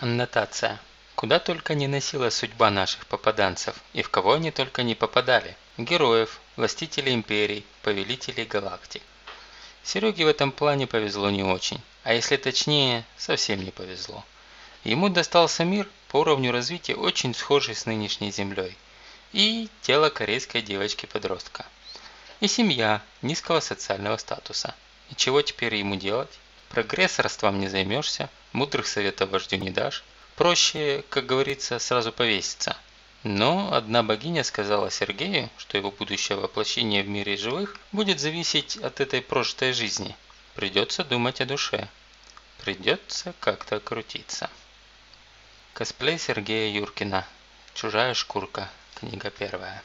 Аннотация. Куда только не носила судьба наших попаданцев, и в кого они только не попадали. Героев, властителей империй, повелителей галактик. Сереге в этом плане повезло не очень, а если точнее, совсем не повезло. Ему достался мир по уровню развития очень схожий с нынешней Землей. И тело корейской девочки-подростка. И семья низкого социального статуса. И чего теперь ему делать? Прогрессорством не займешься, мудрых советов вождю не дашь. Проще, как говорится, сразу повеситься. Но одна богиня сказала Сергею, что его будущее воплощение в мире живых будет зависеть от этой прожитой жизни. Придется думать о душе. Придется как-то крутиться. Косплей Сергея Юркина. Чужая шкурка. Книга первая.